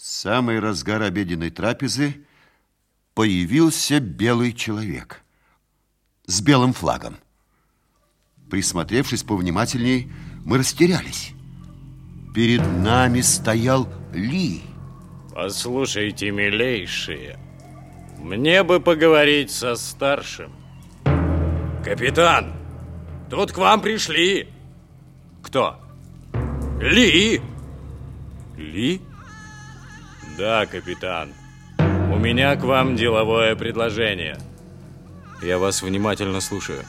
самый разгар обеденной трапезы появился белый человек с белым флагом. Присмотревшись повнимательней, мы растерялись. Перед нами стоял Ли. Послушайте, милейшие, мне бы поговорить со старшим. Капитан, тут к вам пришли. Кто? Ли? Ли? Да, капитан. У меня к вам деловое предложение. Я вас внимательно слушаю.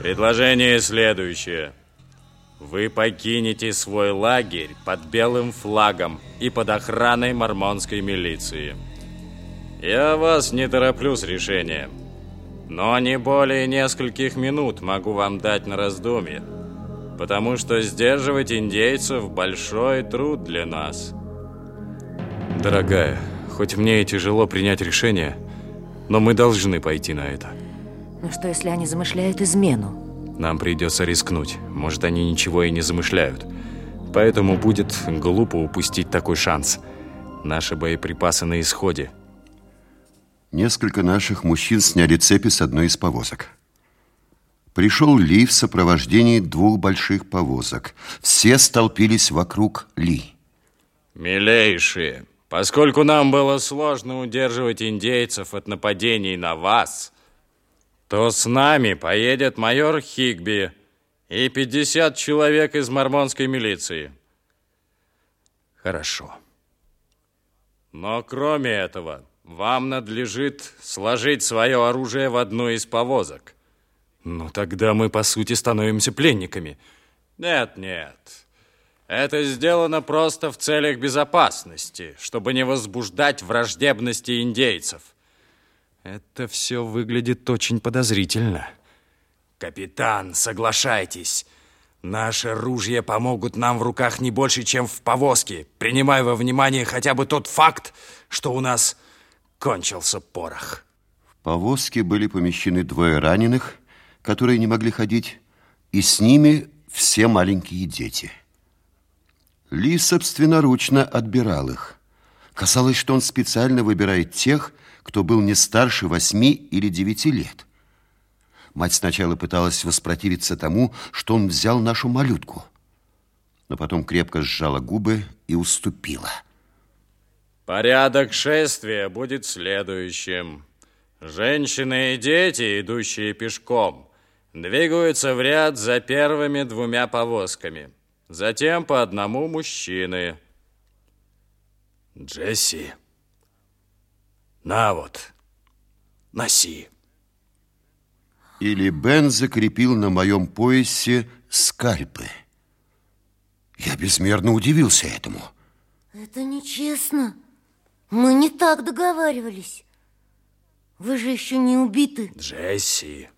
Предложение следующее. Вы покинете свой лагерь под белым флагом и под охраной мормонской милиции. Я вас не тороплю с решением, но не более нескольких минут могу вам дать на раздумье, потому что сдерживать индейцев – большой труд для нас. Дорогая, хоть мне и тяжело принять решение, но мы должны пойти на это. Но что, если они замышляют измену? Нам придется рискнуть. Может, они ничего и не замышляют. Поэтому будет глупо упустить такой шанс. Наши боеприпасы на исходе. Несколько наших мужчин сняли цепи с одной из повозок. Пришел Ли в сопровождении двух больших повозок. Все столпились вокруг Ли. Милейшие, поскольку нам было сложно удерживать индейцев от нападений на вас, то с нами поедет майор Хигби и 50 человек из мормонской милиции. Хорошо. Но кроме этого, вам надлежит сложить свое оружие в одну из повозок. Ну, тогда мы, по сути, становимся пленниками. Нет, нет. Это сделано просто в целях безопасности, чтобы не возбуждать враждебности индейцев. Это все выглядит очень подозрительно. Капитан, соглашайтесь. Наши ружья помогут нам в руках не больше, чем в повозке, принимая во внимание хотя бы тот факт, что у нас кончился порох. В повозке были помещены двое раненых, которые не могли ходить, и с ними все маленькие дети. Ли собственноручно отбирал их. Казалось, что он специально выбирает тех, кто был не старше восьми или девяти лет. Мать сначала пыталась воспротивиться тому, что он взял нашу малютку, но потом крепко сжала губы и уступила. Порядок шествия будет следующим. Женщины и дети, идущие пешком, двигаются в ряд за первыми двумя повозками. Затем по одному мужчины. Джесси, на вот, носи. Или Бен закрепил на моем поясе скальпы. Я безмерно удивился этому. Это нечестно. Мы не так договаривались. Вы же еще не убиты. Джесси,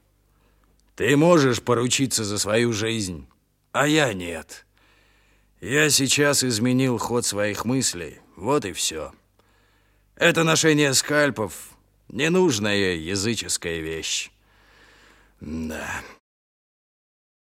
ты можешь поручиться за свою жизнь, а я нет. Я сейчас изменил ход своих мыслей. Вот и все. Это ношение скальпов – ненужная языческая вещь. Да.